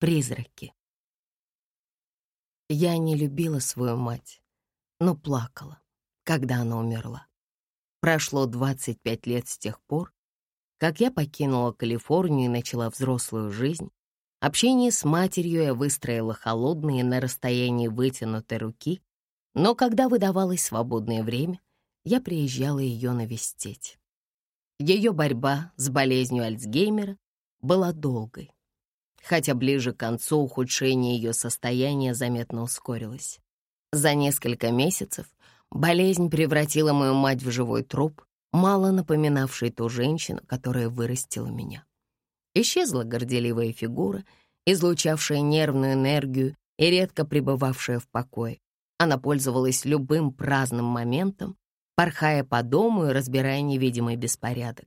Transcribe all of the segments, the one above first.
Призраки. Я не любила свою мать, но плакала, когда она умерла. Прошло 25 лет с тех пор, как я покинула Калифорнию и начала взрослую жизнь. Общение с матерью я выстроила холодные на расстоянии вытянутой руки, но когда выдавалось свободное время, я приезжала ее навестить. Ее борьба с болезнью Альцгеймера была долгой, хотя ближе к концу ухудшение ее состояния заметно ускорилось. За несколько месяцев болезнь превратила мою мать в живой труп, мало напоминавший ту женщину, которая вырастила меня. Исчезла горделивая фигура, излучавшая нервную энергию и редко пребывавшая в покое. Она пользовалась любым праздным моментом, порхая по дому и разбирая невидимый беспорядок.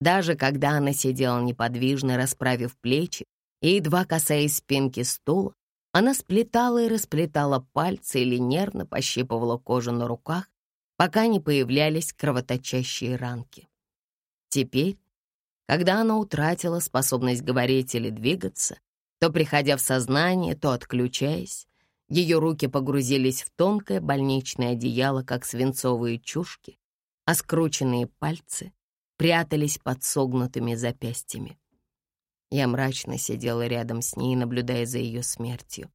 Даже когда она сидела неподвижно, расправив плечи и едва касаясь спинки стула, она сплетала и расплетала пальцы или нервно пощипывала кожу на руках, пока не появлялись кровоточащие ранки. Теперь, когда она утратила способность говорить или двигаться, то приходя в сознание, то отключаясь, ее руки погрузились в тонкое больничное одеяло, как свинцовые чушки, а скрученные пальцы прятались под согнутыми запястьями. Я мрачно сидела рядом с ней, наблюдая за ее смертью.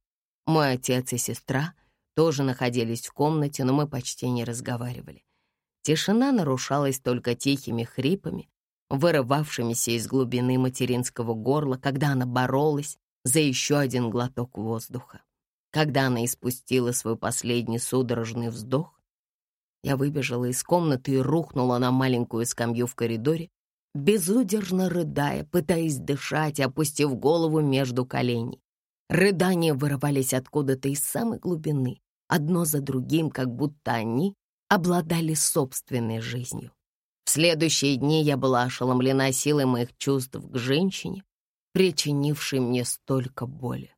Мой отец и сестра тоже находились в комнате, но мы почти не разговаривали. Тишина нарушалась только тихими хрипами, вырывавшимися из глубины материнского горла, когда она боролась за еще один глоток воздуха. Когда она испустила свой последний судорожный вздох, я выбежала из комнаты и рухнула на маленькую скамью в коридоре, безудержно рыдая, пытаясь дышать, опустив голову между коленей. Рыдания вырывались откуда-то из самой глубины, одно за другим, как будто они обладали собственной жизнью. В следующие дни я была ошеломлена силой моих чувств к женщине, причинившей мне столько боли.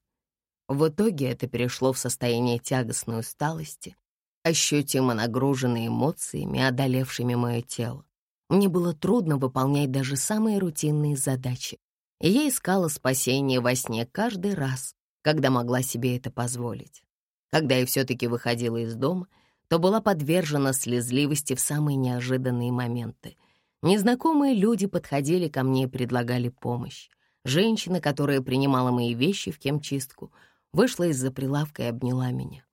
В итоге это перешло в состояние тягостной усталости, ощутимо нагруженной эмоциями, одолевшими мое тело. Мне было трудно выполнять даже самые рутинные задачи, и я искала спасение во сне каждый раз, когда могла себе это позволить. Когда я все-таки выходила из дома, то была подвержена слезливости в самые неожиданные моменты. Незнакомые люди подходили ко мне и предлагали помощь. Женщина, которая принимала мои вещи в кемчистку, вышла из-за прилавка и обняла меня.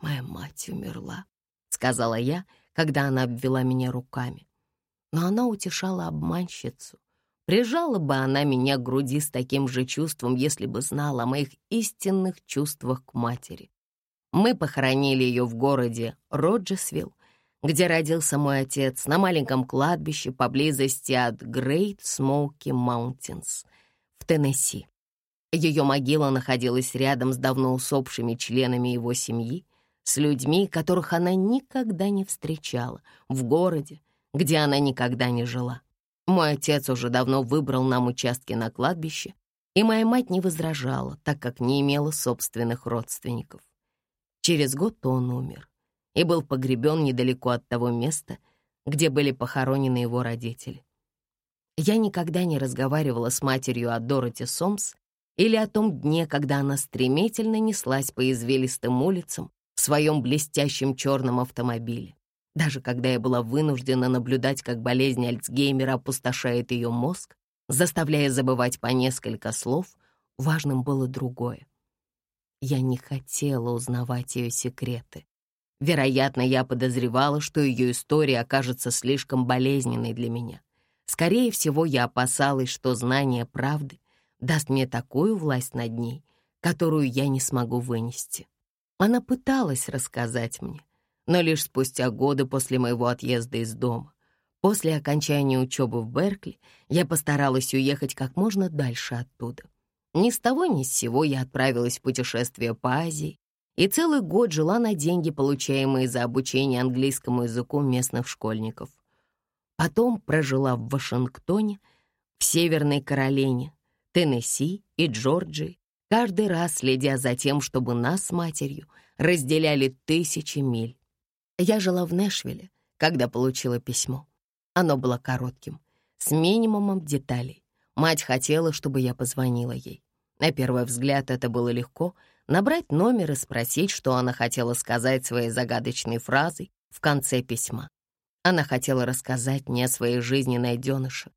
«Моя мать умерла», — сказала я, когда она обвела меня руками но она утешала обманщицу. Прижала бы она меня к груди с таким же чувством, если бы знала о моих истинных чувствах к матери. Мы похоронили ее в городе Роджесвилл, где родился мой отец, на маленьком кладбище поблизости от Great Smoky Mountains в Теннесси. Ее могила находилась рядом с давно усопшими членами его семьи, с людьми, которых она никогда не встречала, в городе, где она никогда не жила. Мой отец уже давно выбрал нам участки на кладбище, и моя мать не возражала, так как не имела собственных родственников. Через год он умер и был погребен недалеко от того места, где были похоронены его родители. Я никогда не разговаривала с матерью о Дороти Сомс или о том дне, когда она стремительно неслась по извилистым улицам в своем блестящем черном автомобиле. Даже когда я была вынуждена наблюдать, как болезнь Альцгеймера опустошает ее мозг, заставляя забывать по несколько слов, важным было другое. Я не хотела узнавать ее секреты. Вероятно, я подозревала, что ее история окажется слишком болезненной для меня. Скорее всего, я опасалась, что знание правды даст мне такую власть над ней, которую я не смогу вынести. Она пыталась рассказать мне, но лишь спустя годы после моего отъезда из дома. После окончания учебы в Беркли я постаралась уехать как можно дальше оттуда. Ни с того ни с сего я отправилась в путешествие по Азии и целый год жила на деньги, получаемые за обучение английскому языку местных школьников. Потом прожила в Вашингтоне, в Северной Каролине, Теннесси и Джорджии, каждый раз следя за тем, чтобы нас с матерью разделяли тысячи миль. Я жила в Нэшвилле, когда получила письмо. Оно было коротким, с минимумом деталей. Мать хотела, чтобы я позвонила ей. На первый взгляд это было легко — набрать номер и спросить, что она хотела сказать своей загадочной фразой в конце письма. Она хотела рассказать мне о своей жизни найденыша.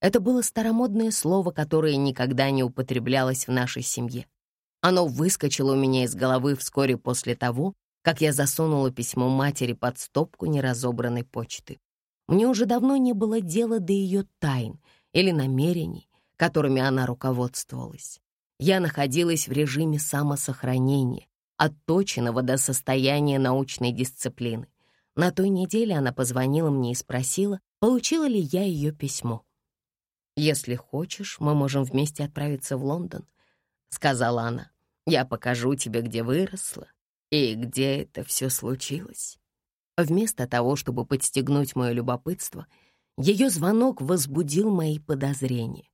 Это было старомодное слово, которое никогда не употреблялось в нашей семье. Оно выскочило у меня из головы вскоре после того, как я засунула письмо матери под стопку неразобранной почты. Мне уже давно не было дела до ее тайн или намерений, которыми она руководствовалась. Я находилась в режиме самосохранения, отточенного до состояния научной дисциплины. На той неделе она позвонила мне и спросила, получила ли я ее письмо. «Если хочешь, мы можем вместе отправиться в Лондон», — сказала она. «Я покажу тебе, где выросла и где это все случилось». Вместо того, чтобы подстегнуть мое любопытство, ее звонок возбудил мои подозрения.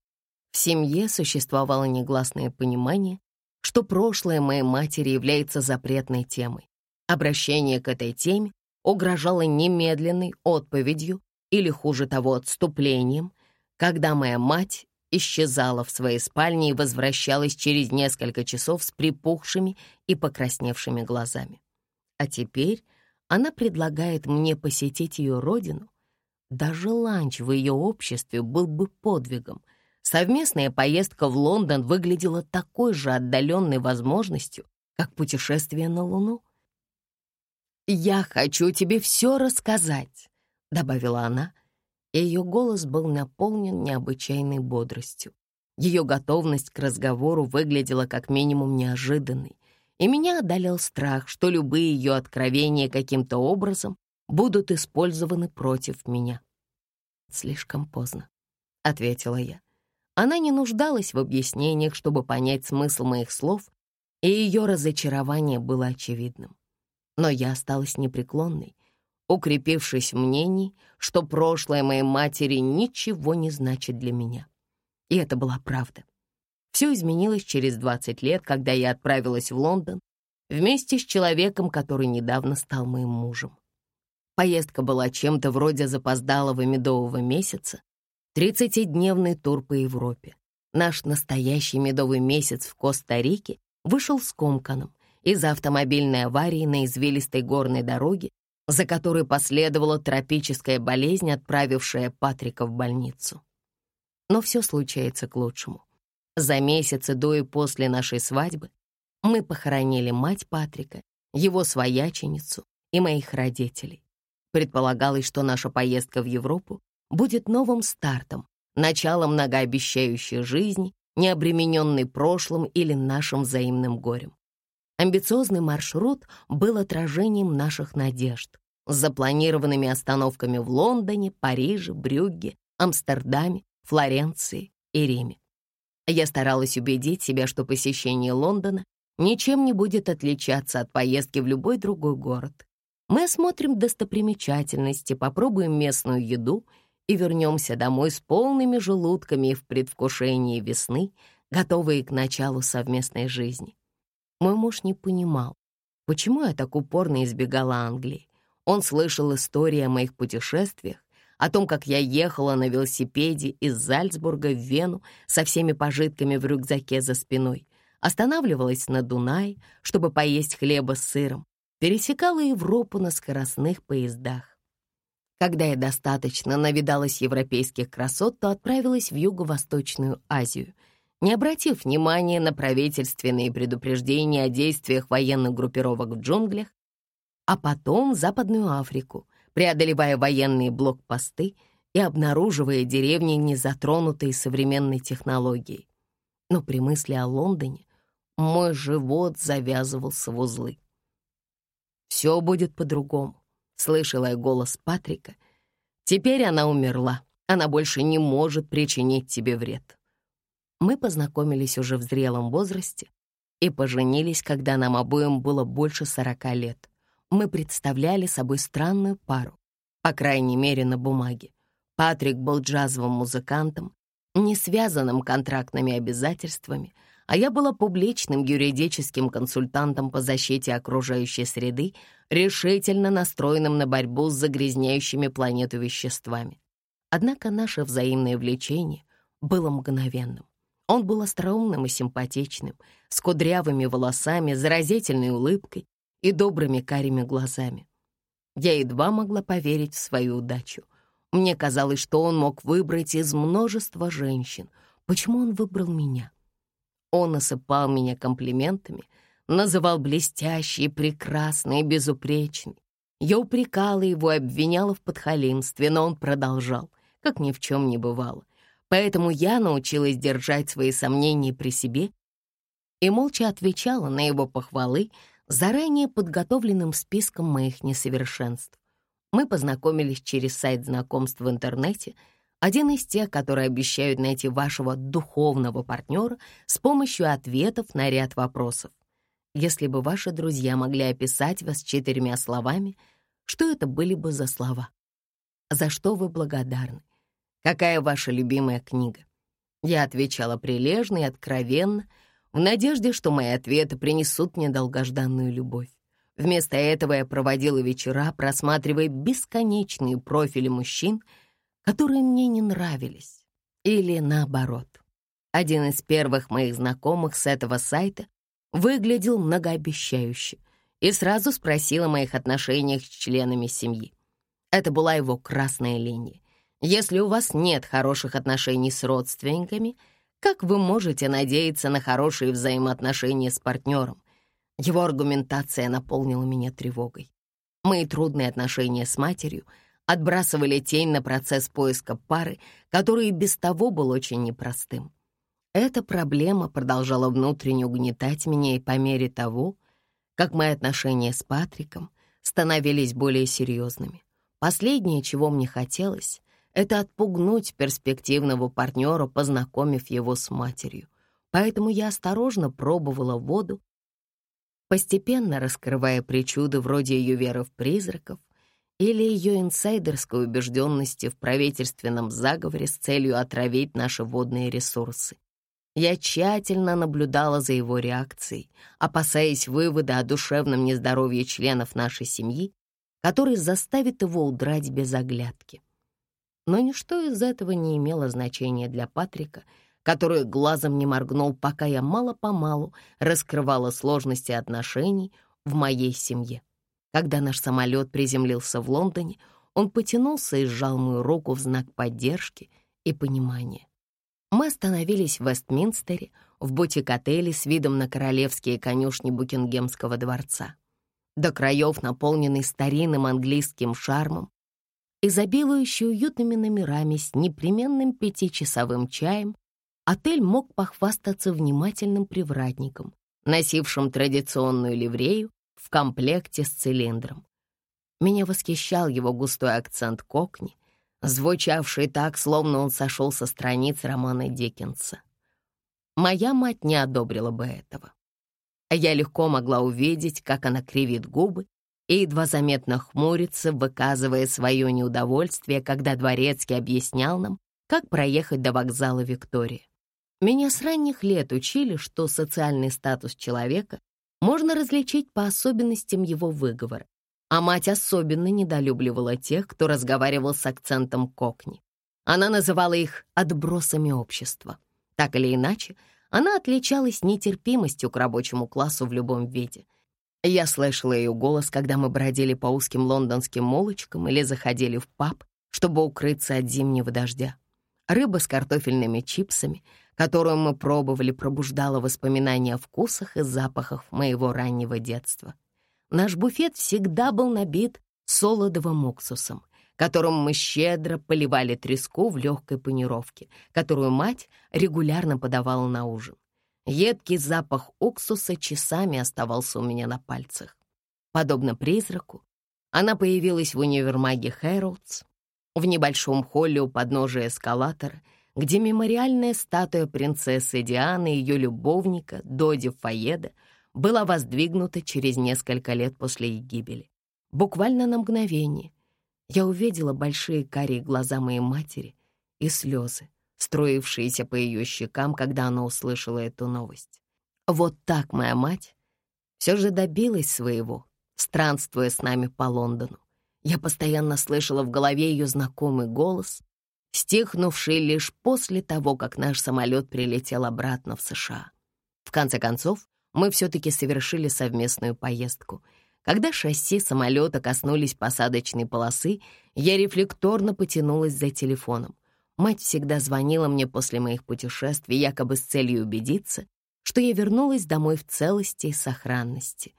В семье существовало негласное понимание, что прошлое моей матери является запретной темой. Обращение к этой теме угрожало немедленной отповедью или, хуже того, отступлением, когда моя мать исчезала в своей спальне и возвращалась через несколько часов с припухшими и покрасневшими глазами. А теперь она предлагает мне посетить ее родину. Даже ланч в ее обществе был бы подвигом. Совместная поездка в Лондон выглядела такой же отдаленной возможностью, как путешествие на Луну. «Я хочу тебе все рассказать», — добавила она, и ее голос был наполнен необычайной бодростью. Ее готовность к разговору выглядела как минимум неожиданной, и меня одолел страх, что любые ее откровения каким-то образом будут использованы против меня. «Слишком поздно», — ответила я. Она не нуждалась в объяснениях, чтобы понять смысл моих слов, и ее разочарование было очевидным. Но я осталась непреклонной, укрепившись в мнении, что прошлое моей матери ничего не значит для меня. И это была правда. Все изменилось через 20 лет, когда я отправилась в Лондон вместе с человеком, который недавно стал моим мужем. Поездка была чем-то вроде запоздалого медового месяца, 30-дневный тур по Европе. Наш настоящий медовый месяц в Коста-Рике вышел скомканным, из-за автомобильной аварии на извилистой горной дороге, за которой последовала тропическая болезнь, отправившая Патрика в больницу. Но все случается к лучшему. За месяцы до и после нашей свадьбы мы похоронили мать Патрика, его свояченицу и моих родителей. Предполагалось, что наша поездка в Европу будет новым стартом, началом многообещающей жизни, не обремененной прошлым или нашим взаимным горем. Амбициозный маршрут был отражением наших надежд, с запланированными остановками в Лондоне, Париже, Брюгге, Амстердаме, Флоренции и Риме. Я старалась убедить себя, что посещение Лондона ничем не будет отличаться от поездки в любой другой город. Мы осмотрим достопримечательности, попробуем местную еду и вернемся домой с полными желудками в предвкушении весны, готовые к началу совместной жизни. Мой муж не понимал, почему я так упорно избегала Англии. Он слышал истории о моих путешествиях, о том, как я ехала на велосипеде из Зальцбурга в Вену со всеми пожитками в рюкзаке за спиной, останавливалась на Дунае, чтобы поесть хлеба с сыром, пересекала Европу на скоростных поездах. Когда я достаточно навидалась европейских красот, то отправилась в Юго-Восточную Азию — не обратив внимания на правительственные предупреждения о действиях военных группировок в джунглях, а потом в Западную Африку, преодолевая военные блокпосты и обнаруживая деревни, не затронутые современной технологией. Но при мысли о Лондоне мой живот завязывался в узлы. «Все будет по-другому», — слышала я голос Патрика. «Теперь она умерла, она больше не может причинить тебе вред». Мы познакомились уже в зрелом возрасте и поженились, когда нам обоим было больше сорока лет. Мы представляли собой странную пару, по крайней мере, на бумаге. Патрик был джазовым музыкантом, не связанным контрактными обязательствами, а я была публичным юридическим консультантом по защите окружающей среды, решительно настроенным на борьбу с загрязняющими планету веществами. Однако наше взаимное влечение было мгновенным. Он был остроумным и симпатичным, с кудрявыми волосами, заразительной улыбкой и добрыми карими глазами. Я едва могла поверить в свою удачу. Мне казалось, что он мог выбрать из множества женщин. Почему он выбрал меня? Он осыпал меня комплиментами, называл блестящей, прекрасной и безупречной. Я упрекала его и обвиняла в подхалимстве, но он продолжал, как ни в чем не бывало. Поэтому я научилась держать свои сомнения при себе и молча отвечала на его похвалы заранее подготовленным списком моих несовершенств. Мы познакомились через сайт знакомств в интернете, один из тех, которые обещают найти вашего духовного партнера с помощью ответов на ряд вопросов. Если бы ваши друзья могли описать вас четырьмя словами, что это были бы за слова? За что вы благодарны? Какая ваша любимая книга? Я отвечала прилежно и откровенно, в надежде, что мои ответы принесут мне долгожданную любовь. Вместо этого я проводила вечера, просматривая бесконечные профили мужчин, которые мне не нравились. Или наоборот. Один из первых моих знакомых с этого сайта выглядел многообещающе и сразу спросил о моих отношениях с членами семьи. Это была его красная линия. Если у вас нет хороших отношений с родственниками, как вы можете надеяться на хорошие взаимоотношения с партнером? Его аргументация наполнила меня тревогой. Мои трудные отношения с матерью отбрасывали тень на процесс поиска пары, который без того был очень непростым. Эта проблема продолжала внутренне угнетать меня и по мере того, как мои отношения с Патриком становились более серьезными. Последнее, чего мне хотелось, это отпугнуть перспективного партнера, познакомив его с матерью. Поэтому я осторожно пробовала воду постепенно раскрывая причуды вроде ее веры в призраков или ее инсайдерской убежденности в правительственном заговоре с целью отравить наши водные ресурсы. Я тщательно наблюдала за его реакцией, опасаясь вывода о душевном нездоровье членов нашей семьи, который заставит его удрать без оглядки. Но ничто из этого не имело значения для Патрика — который глазом не моргнул, пока я мало-помалу раскрывала сложности отношений в моей семье. Когда наш самолет приземлился в Лондоне, он потянулся и сжал мою руку в знак поддержки и понимания. Мы остановились в Вестминстере, в бутик-отеле с видом на королевские конюшни Букингемского дворца. До краев наполненный старинным английским шармом, изобилующий уютными номерами с непременным пятичасовым чаем отель мог похвастаться внимательным привратником, носившим традиционную ливрею в комплекте с цилиндром. Меня восхищал его густой акцент кокни, звучавший так, словно он сошел со страниц романа Диккенса. Моя мать не одобрила бы этого. Я легко могла увидеть, как она кривит губы и едва заметно хмурится, выказывая свое неудовольствие, когда Дворецкий объяснял нам, как проехать до вокзала Виктория. Меня с ранних лет учили, что социальный статус человека можно различить по особенностям его выговора, а мать особенно недолюбливала тех, кто разговаривал с акцентом кокни. Она называла их «отбросами общества». Так или иначе, она отличалась нетерпимостью к рабочему классу в любом виде. Я слышала ее голос, когда мы бродили по узким лондонским улочкам или заходили в паб, чтобы укрыться от зимнего дождя. Рыба с картофельными чипсами — которую мы пробовали, пробуждала воспоминания о вкусах и запахах моего раннего детства. Наш буфет всегда был набит солодовым уксусом, которым мы щедро поливали треску в легкой панировке, которую мать регулярно подавала на ужин. Едкий запах уксуса часами оставался у меня на пальцах. Подобно призраку, она появилась в универмаге Хэрроудс, в небольшом холле у подножия эскалатора — где мемориальная статуя принцессы Дианы и ее любовника Доди Фаеда была воздвигнута через несколько лет после ее гибели. Буквально на мгновение я увидела большие карие глаза моей матери и слезы, строившиеся по ее щекам, когда она услышала эту новость. Вот так моя мать все же добилась своего, странствуя с нами по Лондону. Я постоянно слышала в голове ее знакомый голос стихнувший лишь после того, как наш самолет прилетел обратно в США. В конце концов, мы все-таки совершили совместную поездку. Когда шасси самолета коснулись посадочной полосы, я рефлекторно потянулась за телефоном. Мать всегда звонила мне после моих путешествий, якобы с целью убедиться, что я вернулась домой в целости и сохранности.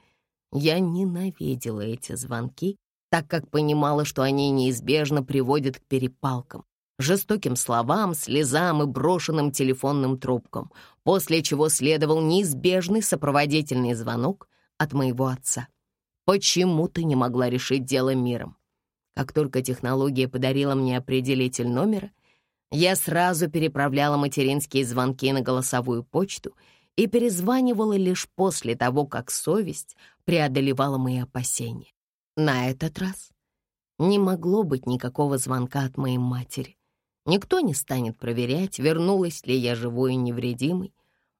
Я ненавидела эти звонки, так как понимала, что они неизбежно приводят к перепалкам, жестоким словам, слезам и брошенным телефонным трубкам, после чего следовал неизбежный сопроводительный звонок от моего отца. Почему ты не могла решить дело миром? Как только технология подарила мне определитель номера, я сразу переправляла материнские звонки на голосовую почту и перезванивала лишь после того, как совесть преодолевала мои опасения. На этот раз не могло быть никакого звонка от моей матери. Никто не станет проверять, вернулась ли я живой и невредимой.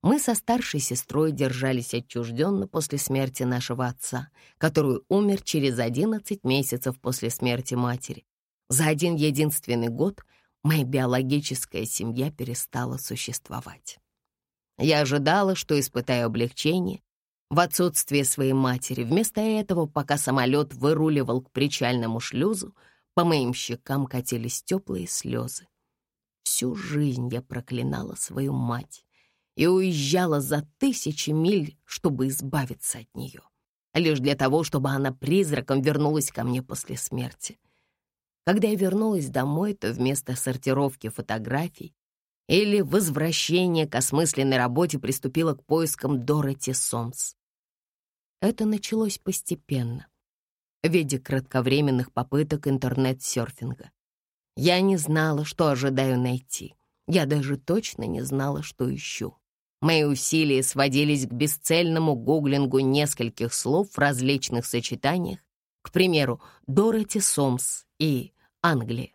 Мы со старшей сестрой держались отчужденно после смерти нашего отца, который умер через 11 месяцев после смерти матери. За один единственный год моя биологическая семья перестала существовать. Я ожидала, что испытаю облегчение в отсутствие своей матери. Вместо этого, пока самолет выруливал к причальному шлюзу, по моим щекам катились теплые слезы. Всю жизнь я проклинала свою мать и уезжала за тысячи миль, чтобы избавиться от нее, лишь для того, чтобы она призраком вернулась ко мне после смерти. Когда я вернулась домой, то вместо сортировки фотографий или возвращения к осмысленной работе приступила к поискам Дороти Сомс. Это началось постепенно, в виде кратковременных попыток интернет-серфинга. Я не знала, что ожидаю найти. Я даже точно не знала, что ищу. Мои усилия сводились к бесцельному гуглингу нескольких слов в различных сочетаниях, к примеру, Дороти Сомс и Англия,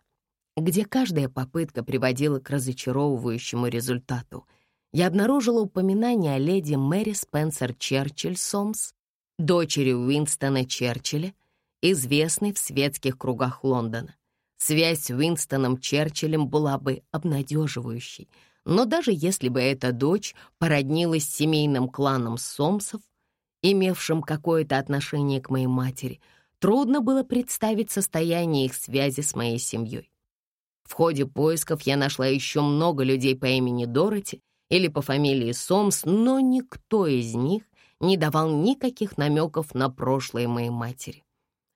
где каждая попытка приводила к разочаровывающему результату. Я обнаружила упоминание о леди Мэри Спенсер Черчилль Сомс, дочери Уинстона Черчилля, известной в светских кругах Лондона. Связь с Уинстоном Черчиллем была бы обнадеживающей, но даже если бы эта дочь породнилась с семейным кланом Сомсов, имевшим какое-то отношение к моей матери, трудно было представить состояние их связи с моей семьей. В ходе поисков я нашла еще много людей по имени Дороти или по фамилии Сомс, но никто из них не давал никаких намеков на прошлое моей матери.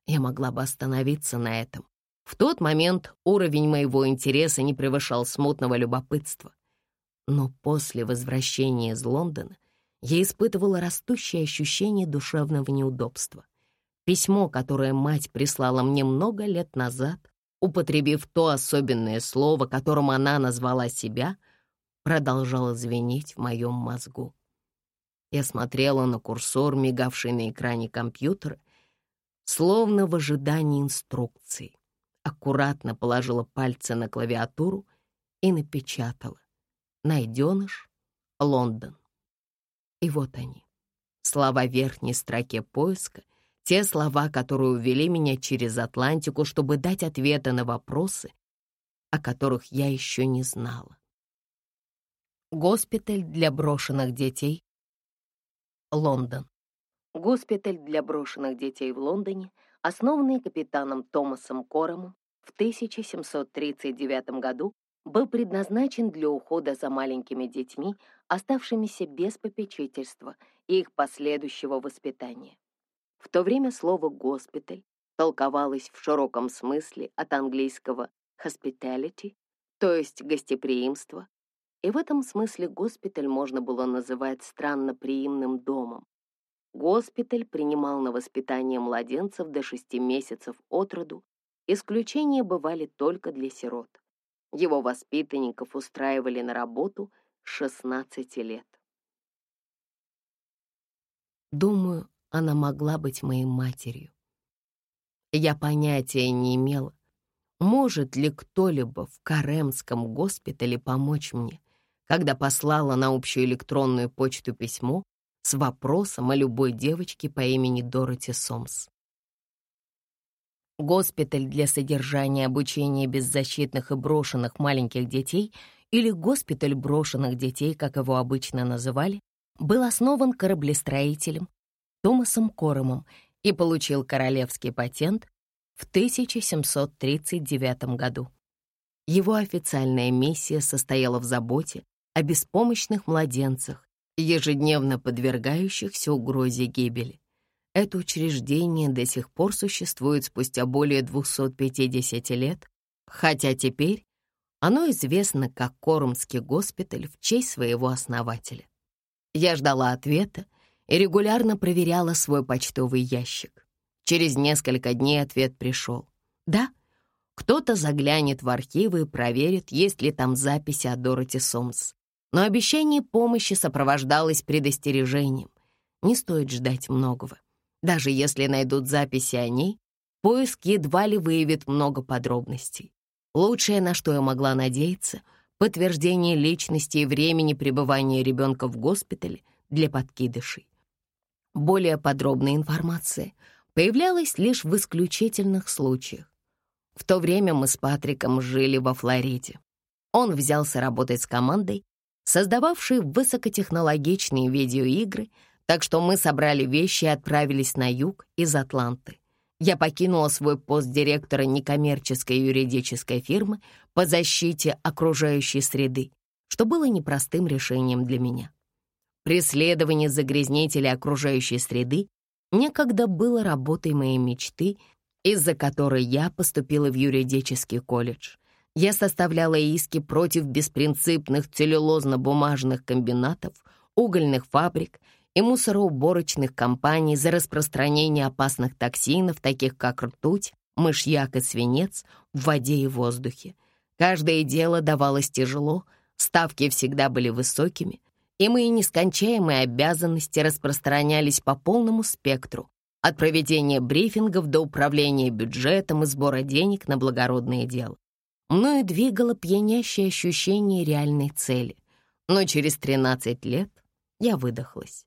Я могла бы остановиться на этом, в тот момент уровень моего интереса не превышал смутного любопытства. Но после возвращения из Лондона я испытывала растущее ощущение душевного неудобства. Письмо, которое мать прислала мне много лет назад, употребив то особенное слово, которым она назвала себя, продолжало звенеть в моем мозгу. Я смотрела на курсор, мигавший на экране компьютера, словно в ожидании инструкций аккуратно положила пальцы на клавиатуру и напечатала «Найденыш, Лондон». И вот они, слова верхней строке поиска, те слова, которые увели меня через Атлантику, чтобы дать ответы на вопросы, о которых я еще не знала. Госпиталь для брошенных детей, Лондон. Госпиталь для брошенных детей в Лондоне — основанный капитаном Томасом Коромом в 1739 году, был предназначен для ухода за маленькими детьми, оставшимися без попечительства и их последующего воспитания. В то время слово «госпиталь» толковалось в широком смысле от английского hospitality, то есть гостеприимство, и в этом смысле госпиталь можно было называть странноприимным домом, Госпиталь принимал на воспитание младенцев до шести месяцев от роду, исключения бывали только для сирот. Его воспитанников устраивали на работу с 16 лет. Думаю, она могла быть моей матерью. Я понятия не имела, может ли кто-либо в Каремском госпитале помочь мне, когда послала на общую электронную почту письмо, с вопросом о любой девочке по имени Дороти Сомс. госпиталь для содержания обучения беззащитных и брошенных маленьких детей или госпиталь брошенных детей, как его обычно называли, был основан кораблестроителем Томасом Коромом и получил королевский патент в 1739 году. Его официальная миссия состояла в заботе о беспомощных младенцах, ежедневно подвергающихся угрозе гибели. Это учреждение до сих пор существует спустя более 250 лет, хотя теперь оно известно как Коромский госпиталь в честь своего основателя. Я ждала ответа и регулярно проверяла свой почтовый ящик. Через несколько дней ответ пришел. Да, кто-то заглянет в архивы и проверит, есть ли там записи о Дороти Сомс. Но обещание помощи сопровождалось предостережением. Не стоит ждать многого. Даже если найдут записи о ней, поиск едва ли выявит много подробностей. Лучшее, на что я могла надеяться, подтверждение личности и времени пребывания ребенка в госпитале для подкидышей. Более подробная информация появлялась лишь в исключительных случаях. В то время мы с Патриком жили во Флориде. Он взялся работать с командой, создававшей высокотехнологичные видеоигры — так что мы собрали вещи и отправились на юг из Атланты. Я покинула свой пост директора некоммерческой юридической фирмы по защите окружающей среды, что было непростым решением для меня. Преследование загрязнителей окружающей среды некогда было работой моей мечты, из-за которой я поступила в юридический колледж. Я составляла иски против беспринципных целлюлозно-бумажных комбинатов, угольных фабрик и мусороуборочных компаний за распространение опасных токсинов, таких как ртуть, мышьяк и свинец, в воде и воздухе. Каждое дело давалось тяжело, ставки всегда были высокими, и мои нескончаемые обязанности распространялись по полному спектру, от проведения брифингов до управления бюджетом и сбора денег на благородное дело. Мною двигало пьянящее ощущение реальной цели, но через 13 лет я выдохлась.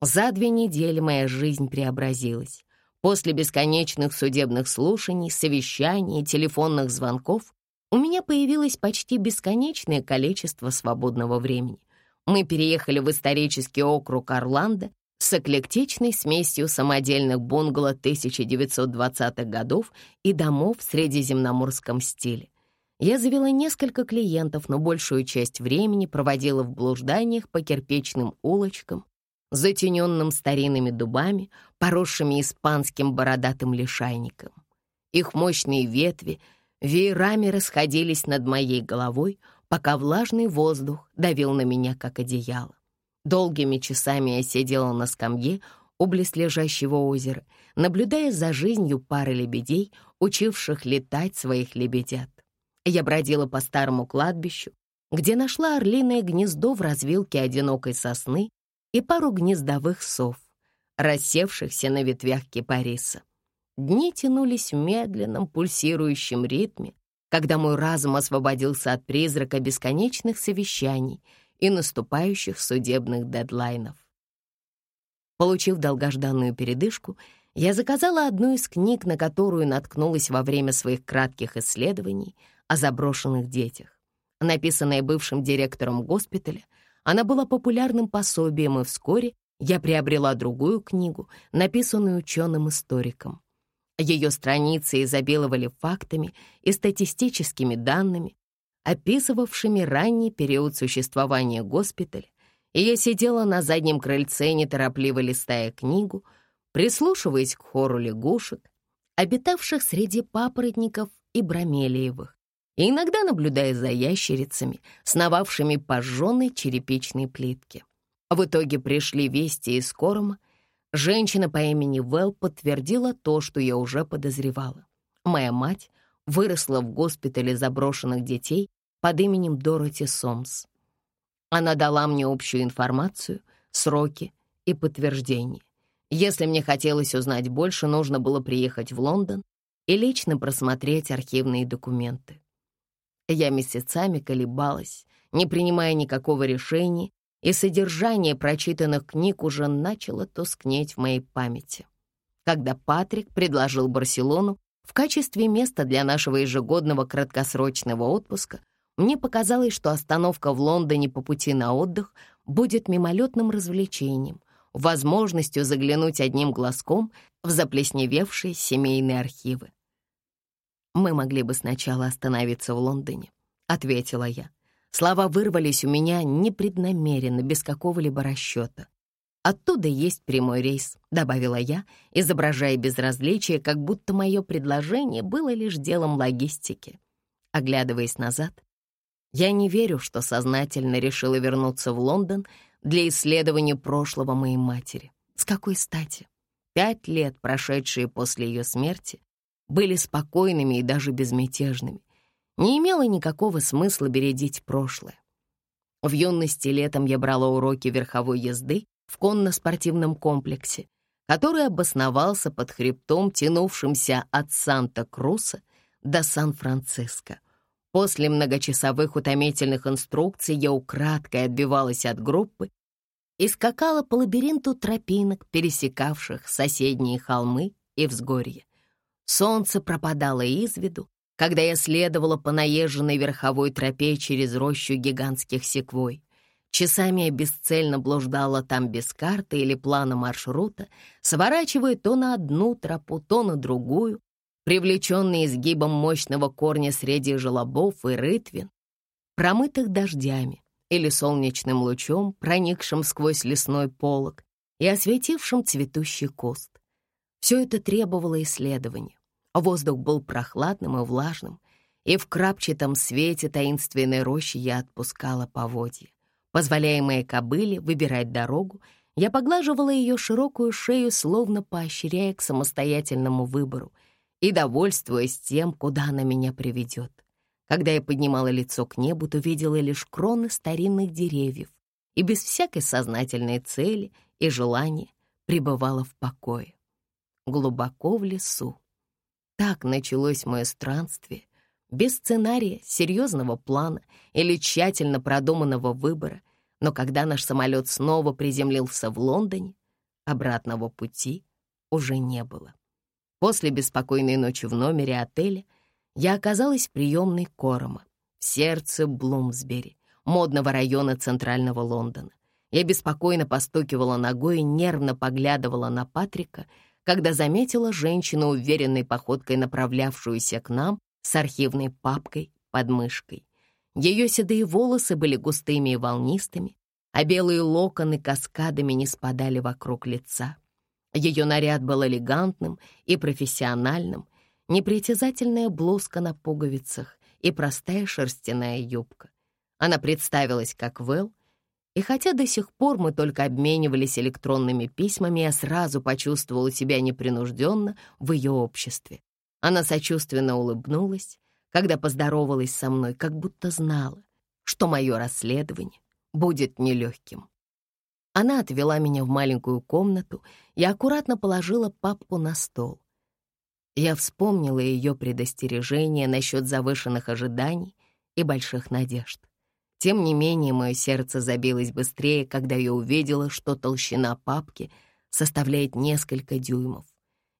За две недели моя жизнь преобразилась. После бесконечных судебных слушаний, совещаний и телефонных звонков у меня появилось почти бесконечное количество свободного времени. Мы переехали в исторический округ Орландо с эклектичной смесью самодельных бунгало 1920-х годов и домов в средиземноморском стиле. Я завела несколько клиентов, но большую часть времени проводила в блужданиях по кирпичным улочкам, затененным старинными дубами, поросшими испанским бородатым лишайником. Их мощные ветви веерами расходились над моей головой, пока влажный воздух давил на меня, как одеяло. Долгими часами я сидела на скамье у близлежащего озера, наблюдая за жизнью пары лебедей, учивших летать своих лебедят. Я бродила по старому кладбищу, где нашла орлиное гнездо в развилке одинокой сосны и пару гнездовых сов, рассевшихся на ветвях кипариса. Дни тянулись в медленном, пульсирующем ритме, когда мой разум освободился от призрака бесконечных совещаний и наступающих судебных дедлайнов. Получив долгожданную передышку, я заказала одну из книг, на которую наткнулась во время своих кратких исследований о заброшенных детях. Написанная бывшим директором госпиталя, она была популярным пособием, и вскоре я приобрела другую книгу, написанную ученым-историком. Ее страницы изобиловали фактами и статистическими данными, описывавшими ранний период существования госпиталя, и я сидела на заднем крыльце, неторопливо листая книгу, прислушиваясь к хору лягушек, обитавших среди папоротников и бромелиевых, и иногда наблюдая за ящерицами, сновавшими по жженной черепичной плитке. В итоге пришли вести из Корома. Женщина по имени Вэл подтвердила то, что я уже подозревала. Моя мать выросла в госпитале заброшенных детей под именем Дороти Сомс. Она дала мне общую информацию, сроки и подтверждения. Если мне хотелось узнать больше, нужно было приехать в Лондон и лично просмотреть архивные документы. Я месяцами колебалась, не принимая никакого решения, и содержание прочитанных книг уже начало тускнеть в моей памяти. Когда Патрик предложил Барселону В качестве места для нашего ежегодного краткосрочного отпуска мне показалось, что остановка в Лондоне по пути на отдых будет мимолетным развлечением, возможностью заглянуть одним глазком в заплесневевшие семейные архивы. «Мы могли бы сначала остановиться в Лондоне», — ответила я. Слова вырвались у меня непреднамеренно, без какого-либо расчета. «Оттуда есть прямой рейс», — добавила я, изображая безразличие, как будто мое предложение было лишь делом логистики. Оглядываясь назад, я не верю, что сознательно решила вернуться в Лондон для исследования прошлого моей матери. С какой стати? Пять лет, прошедшие после ее смерти, были спокойными и даже безмятежными. Не имело никакого смысла бередить прошлое. В юности летом я брала уроки верховой езды в конно-спортивном комплексе, который обосновался под хребтом, тянувшимся от Санта-Круса до Сан-Франциско. После многочасовых утомительных инструкций я украдкой отбивалась от группы и скакала по лабиринту тропинок, пересекавших соседние холмы и взгорья. Солнце пропадало из виду, когда я следовала по наезженной верховой тропе через рощу гигантских секвой. Часами я бесцельно блуждала там без карты или плана маршрута, сворачивая то на одну тропу, то на другую, привлеченный изгибом мощного корня среди желобов и рытвин, промытых дождями или солнечным лучом, проникшим сквозь лесной полог и осветившим цветущий куст. Все это требовало исследования. Воздух был прохладным и влажным, и в крапчатом свете таинственной рощи я отпускала поводья. Позволяя моей кобыле выбирать дорогу, я поглаживала ее широкую шею, словно поощряя к самостоятельному выбору и довольствуясь тем, куда она меня приведет. Когда я поднимала лицо к небу, то видела лишь кроны старинных деревьев и без всякой сознательной цели и желания пребывала в покое. Глубоко в лесу, так началось мое странствие, без сценария, серьезного плана или тщательно продуманного выбора, но когда наш самолет снова приземлился в Лондоне, обратного пути уже не было. После беспокойной ночи в номере отеля я оказалась в приемной Корома, в сердце Блумсбери, модного района центрального Лондона. Я беспокойно постукивала ногой и нервно поглядывала на Патрика, когда заметила женщину, уверенной походкой направлявшуюся к нам с архивной папкой под мышкой. Ее седые волосы были густыми и волнистыми, а белые локоны каскадами не спадали вокруг лица. Ее наряд был элегантным и профессиональным, непритязательная блузка на пуговицах и простая шерстяная юбка. Она представилась как Вэл, и хотя до сих пор мы только обменивались электронными письмами, я сразу почувствовала себя непринужденно в ее обществе. Она сочувственно улыбнулась, когда поздоровалась со мной, как будто знала, что мое расследование будет нелегким. Она отвела меня в маленькую комнату и аккуратно положила папку на стол. Я вспомнила ее предостережение насчет завышенных ожиданий и больших надежд. Тем не менее, мое сердце забилось быстрее, когда я увидела, что толщина папки составляет несколько дюймов.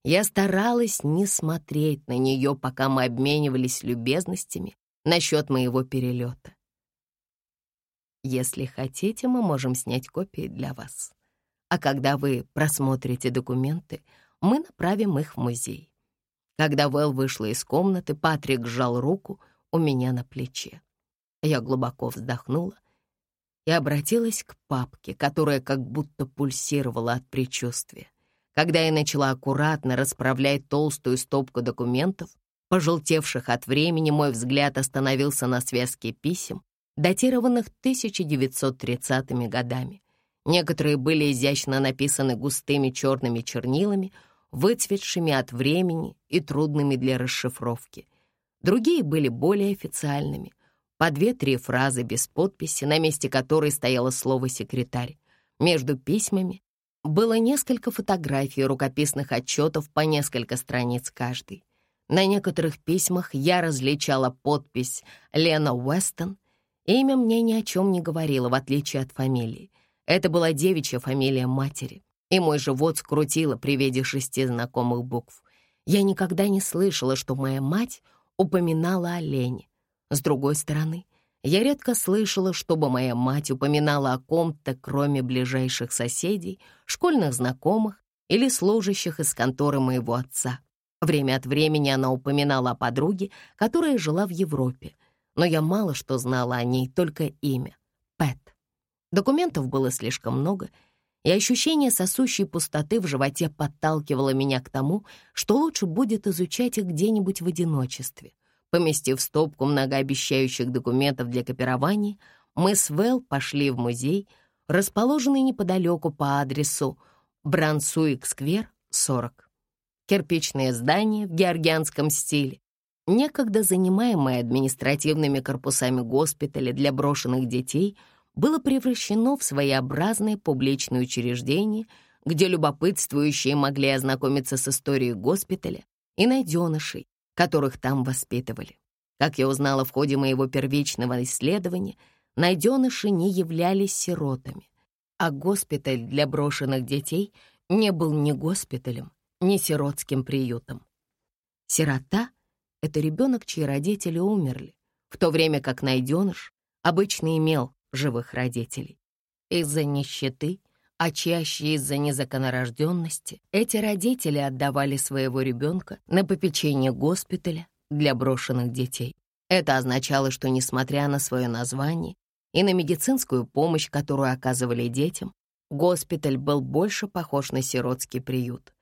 Я старалась не смотреть на нее, пока мы обменивались любезностями насчет моего перелета. Если хотите, мы можем снять копии для вас. А когда вы просмотрите документы, мы направим их в музей. Когда Вэл вышла из комнаты, Патрик сжал руку у меня на плече. Я глубоко вздохнула и обратилась к папке, которая как будто пульсировала от предчувствия. Когда я начала аккуратно расправлять толстую стопку документов, пожелтевших от времени, мой взгляд остановился на связке писем, датированных 1930-ми годами. Некоторые были изящно написаны густыми черными чернилами, выцветшими от времени и трудными для расшифровки. Другие были более официальными, по две-три фразы без подписи, на месте которой стояло слово «секретарь». Между письмами было несколько фотографий рукописных отчетов по несколько страниц каждый. На некоторых письмах я различала подпись «Лена Уэстон». Имя мне ни о чем не говорило, в отличие от фамилии. Это была девичья фамилия матери, и мой живот скрутило при виде шести знакомых букв. Я никогда не слышала, что моя мать упоминала о Лене. С другой стороны, я редко слышала, чтобы моя мать упоминала о ком-то, кроме ближайших соседей, школьных знакомых или служащих из конторы моего отца. Время от времени она упоминала о подруге, которая жила в Европе, но я мало что знала о ней, только имя — Пэт. Документов было слишком много, и ощущение сосущей пустоты в животе подталкивало меня к тому, что лучше будет изучать их где-нибудь в одиночестве — Поместив стопку многообещающих документов для копирования, мы с Вэл пошли в музей, расположенный неподалеку по адресу Брансуик-сквер, 40. Кирпичное здание в георгианском стиле, некогда занимаемое административными корпусами госпиталя для брошенных детей, было превращено в своеобразное публичное учреждение, где любопытствующие могли ознакомиться с историей госпиталя и найденышей, которых там воспитывали. Как я узнала в ходе моего первичного исследования, найденыши не являлись сиротами, а госпиталь для брошенных детей не был ни госпиталем, ни сиротским приютом. Сирота — это ребенок, чьи родители умерли, в то время как найденыш обычно имел живых родителей. Из-за нищеты а чаще из-за незаконорожденности эти родители отдавали своего ребенка на попечение госпиталя для брошенных детей. Это означало, что, несмотря на свое название и на медицинскую помощь, которую оказывали детям, госпиталь был больше похож на сиротский приют.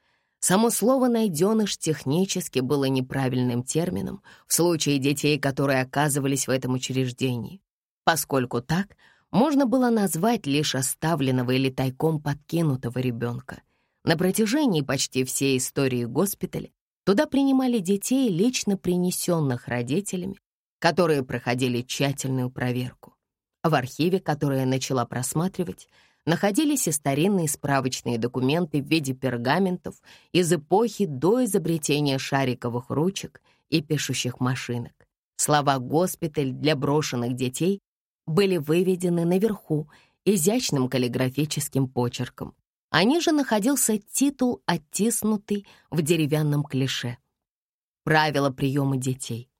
Само слово «найденыш» технически было неправильным термином в случае детей, которые оказывались в этом учреждении, поскольку так — можно было назвать лишь оставленного или тайком подкинутого ребенка. На протяжении почти всей истории госпиталя туда принимали детей, лично принесенных родителями, которые проходили тщательную проверку. В архиве, который я начала просматривать, находились и старинные справочные документы в виде пергаментов из эпохи до изобретения шариковых ручек и пишущих машинок. Слова «госпиталь» для брошенных детей были выведены наверху изящным каллиграфическим почерком. А ниже находился титул, оттиснутый в деревянном клише. Правила приема детей.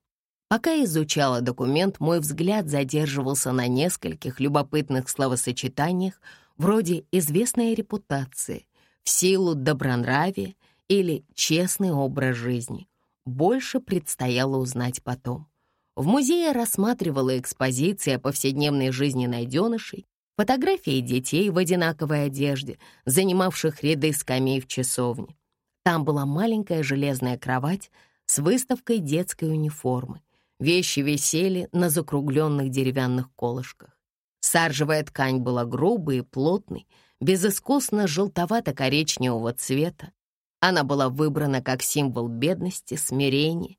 Пока изучала документ, мой взгляд задерживался на нескольких любопытных словосочетаниях вроде «известная репутация», «в силу добронравия» или «честный образ жизни». Больше предстояло узнать потом. В музее рассматривала экспозиции о повседневной жизни найденышей, фотографии детей в одинаковой одежде, занимавших ряды скамей в часовне. Там была маленькая железная кровать с выставкой детской униформы. Вещи висели на закругленных деревянных колышках. Саржевая ткань была грубой и плотной, безыскусно желтовато-коричневого цвета. Она была выбрана как символ бедности, смирения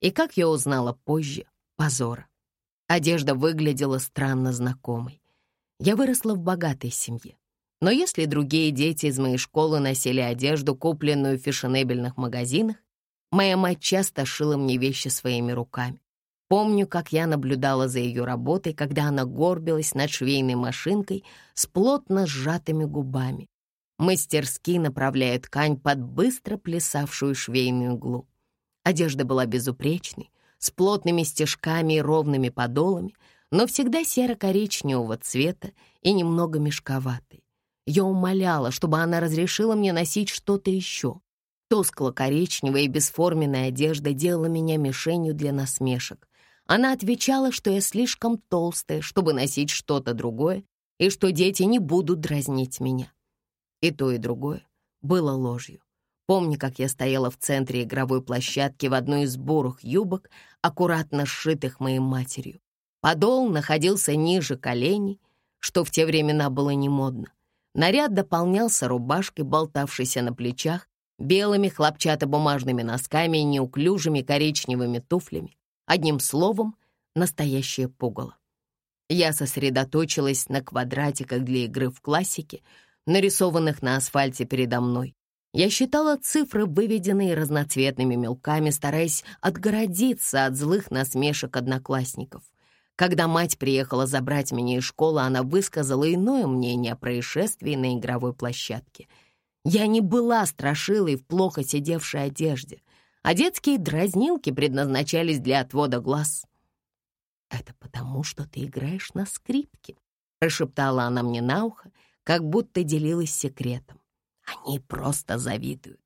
и, как я узнала позже, позора. Одежда выглядела странно знакомой. Я выросла в богатой семье. Но если другие дети из моей школы носили одежду, купленную в фешенебельных магазинах, моя мать часто шила мне вещи своими руками. Помню, как я наблюдала за ее работой, когда она горбилась над швейной машинкой с плотно сжатыми губами, мастерски направляя ткань под быстро плясавшую швейную иглу. Одежда была безупречной, с плотными стежками и ровными подолами, но всегда серо-коричневого цвета и немного мешковатой. Я умоляла, чтобы она разрешила мне носить что-то еще. Тускло-коричневая и бесформенная одежда делала меня мишенью для насмешек. Она отвечала, что я слишком толстая, чтобы носить что-то другое, и что дети не будут дразнить меня. И то, и другое было ложью. Помню, как я стояла в центре игровой площадки в одной из бурых юбок, аккуратно сшитых моей матерью. Подол находился ниже коленей, что в те времена было не модно. Наряд дополнялся рубашкой, болтавшейся на плечах, белыми хлопчатобумажными носками и неуклюжими коричневыми туфлями. Одним словом, настоящее пугало. Я сосредоточилась на квадратиках для игры в классике, нарисованных на асфальте передо мной, я считала цифры, выведенные разноцветными мелками, стараясь отгородиться от злых насмешек одноклассников. Когда мать приехала забрать меня из школы, она высказала иное мнение о происшествии на игровой площадке. Я не была страшилой в плохо сидевшей одежде. а детские дразнилки предназначались для отвода глаз. «Это потому, что ты играешь на скрипке», — прошептала она мне на ухо, как будто делилась секретом. «Они просто завидуют».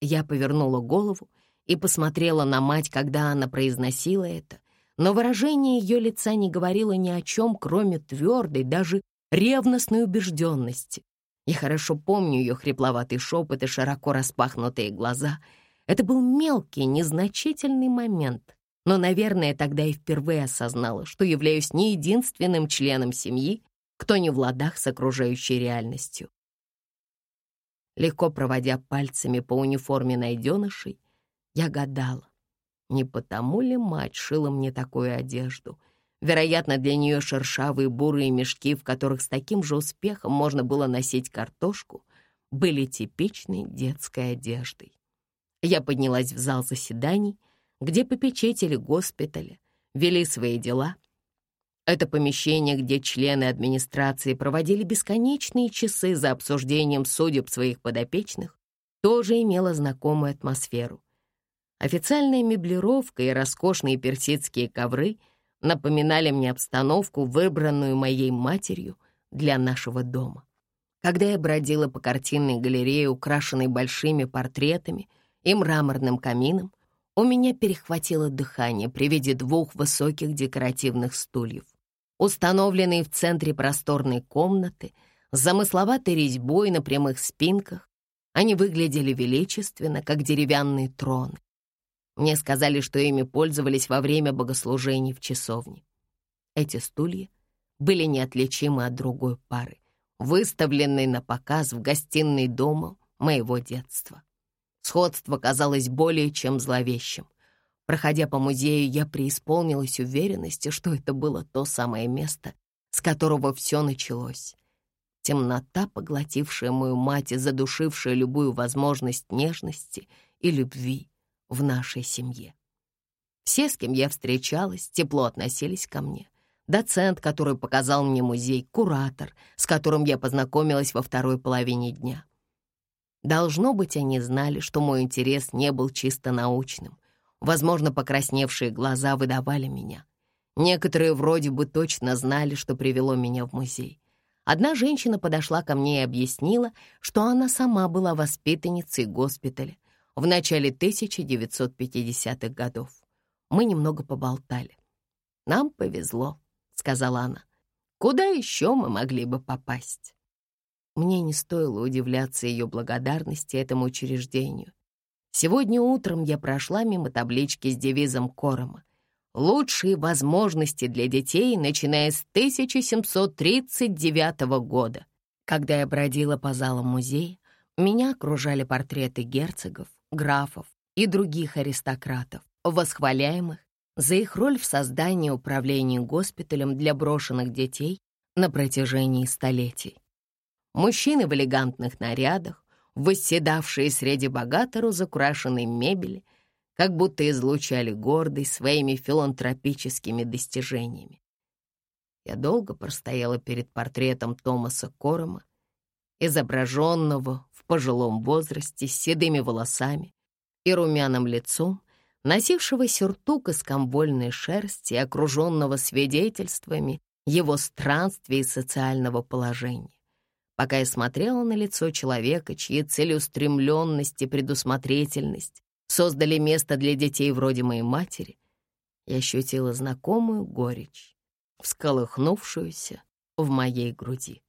Я повернула голову и посмотрела на мать, когда она произносила это, но выражение ее лица не говорило ни о чем, кроме твердой, даже ревностной убежденности. Я хорошо помню ее хрипловатый шепот и широко распахнутые глаза. Это был мелкий, незначительный момент, но, наверное, тогда и впервые осознала, что являюсь не единственным членом семьи, кто не в ладах с окружающей реальностью. Легко проводя пальцами по униформе найденышей, я гадала, не потому ли мать шила мне такую одежду — Вероятно, для нее шершавые бурые мешки, в которых с таким же успехом можно было носить картошку, были типичной детской одеждой. Я поднялась в зал заседаний, где попечители госпиталя вели свои дела. Это помещение, где члены администрации проводили бесконечные часы за обсуждением судеб своих подопечных, тоже имело знакомую атмосферу. Официальная меблировка и роскошные персидские ковры — напоминали мне обстановку, выбранную моей матерью для нашего дома. Когда я бродила по картинной галерее, украшенной большими портретами и мраморным камином, у меня перехватило дыхание при виде двух высоких декоративных стульев, установленные в центре просторной комнаты, с замысловатой резьбой на прямых спинках. Они выглядели величественно, как деревянные троны. Мне сказали, что ими пользовались во время богослужений в часовне. Эти стулья были неотличимы от другой пары, выставленной на показ в гостиной дома моего детства. Сходство казалось более чем зловещим. Проходя по музею, я преисполнилась уверенности, что это было то самое место, с которого все началось. Темнота, поглотившая мою мать и задушившая любую возможность нежности и любви, в нашей семье. Все, с кем я встречалась, тепло относились ко мне. Доцент, который показал мне музей, куратор, с которым я познакомилась во второй половине дня. Должно быть, они знали, что мой интерес не был чисто научным. Возможно, покрасневшие глаза выдавали меня. Некоторые вроде бы точно знали, что привело меня в музей. Одна женщина подошла ко мне и объяснила, что она сама была воспитанницей госпиталя, в начале 1950-х годов. Мы немного поболтали. «Нам повезло», — сказала она. «Куда еще мы могли бы попасть?» Мне не стоило удивляться ее благодарности этому учреждению. Сегодня утром я прошла мимо таблички с девизом Корома «Лучшие возможности для детей, начиная с 1739 года». Когда я бродила по залам музея, меня окружали портреты герцогов, графов и других аристократов, восхваляемых за их роль в создании и управлении госпиталем для брошенных детей на протяжении столетий. Мужчины в элегантных нарядах, восседавшие среди богато разукрашенной мебели, как будто излучали гордость своими филантропическими достижениями. Я долго простояла перед портретом Томаса Корома, изображенного пожилом возрасте, с седыми волосами и румяным лицом, носившего сюртук из комбольной шерсти, окруженного свидетельствами его странствий и социального положения. Пока я смотрела на лицо человека, чьи целеустремленность и предусмотрительность создали место для детей вроде моей матери, я ощутила знакомую горечь, всколыхнувшуюся в моей груди.